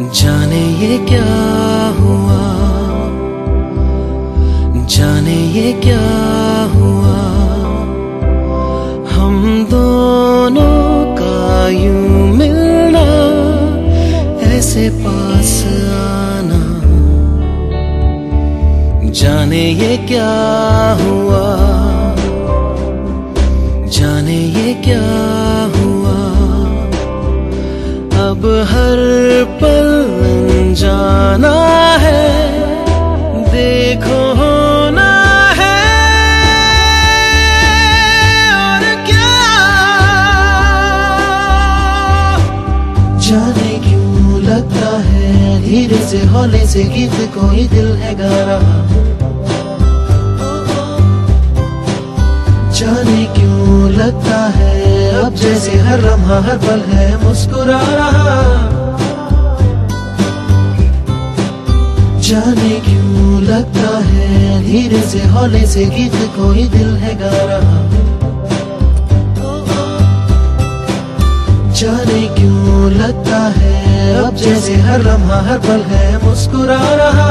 ये क्या हुआ? जाने ये क्या हुआ? हम दोनों का यूँ मिलना, ऐसे पास आना जाने ये क्या हुआ? जाने ये क्या हुआ? अब हर पल जाने क्यों लगता है? धीरे से हौले से गीत कोई दिल है गा रहा जाने क्यों लगता है? अब जैसे हर लम्हा हर पल है, मुस्कुरा रहा। जाने क्यों लगता है? धीरे से हौले से गीत कोई दिल है गा रहा जाने क्यों लगता है? अब जैसे हर लम्हा, हर पल है, मुस्कुरा रहा।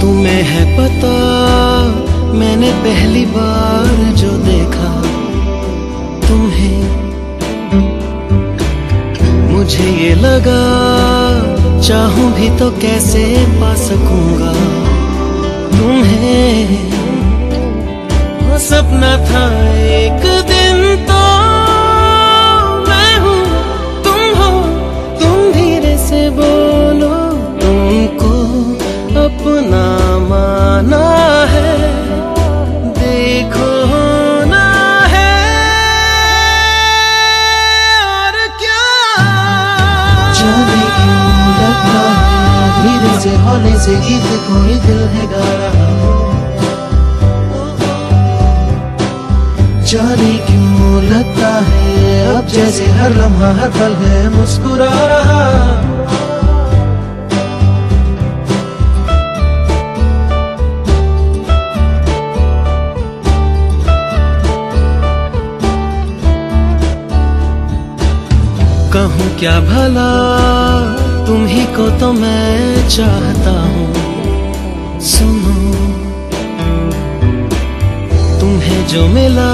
तुम्हें है पता, मैंने पहली बार जो मुझे ये लगा चाहूँ भी तो कैसे पा सकूँगा। तुम्हें सपना था एक धीरे से होने से गीत कोई दिल है गा रहा जाने क्यों लगता है, अब जैसे हर लम्हा, हर पल है मुस्कुरा रहा। कहूँ क्या भला? तुम ही को तो मैं चाहता हूँ। सुनो। तुम्हें जो मिला,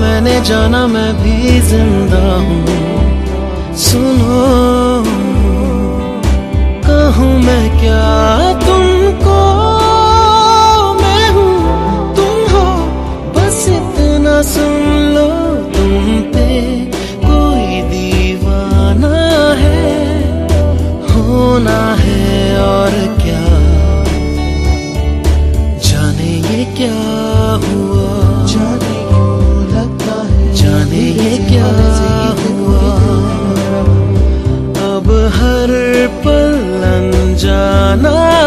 मैंने जाना, मैं भी ज़िंदा हूँ। सुनो। कहूँ मैं क्या तुमको? मैं हूँ, तुम हो, बस इतना सुन होना है और क्या? जाने ये क्या हुआ? जाने क्यों लगता है जाने ये क्या हुआ? अब हर पल जाना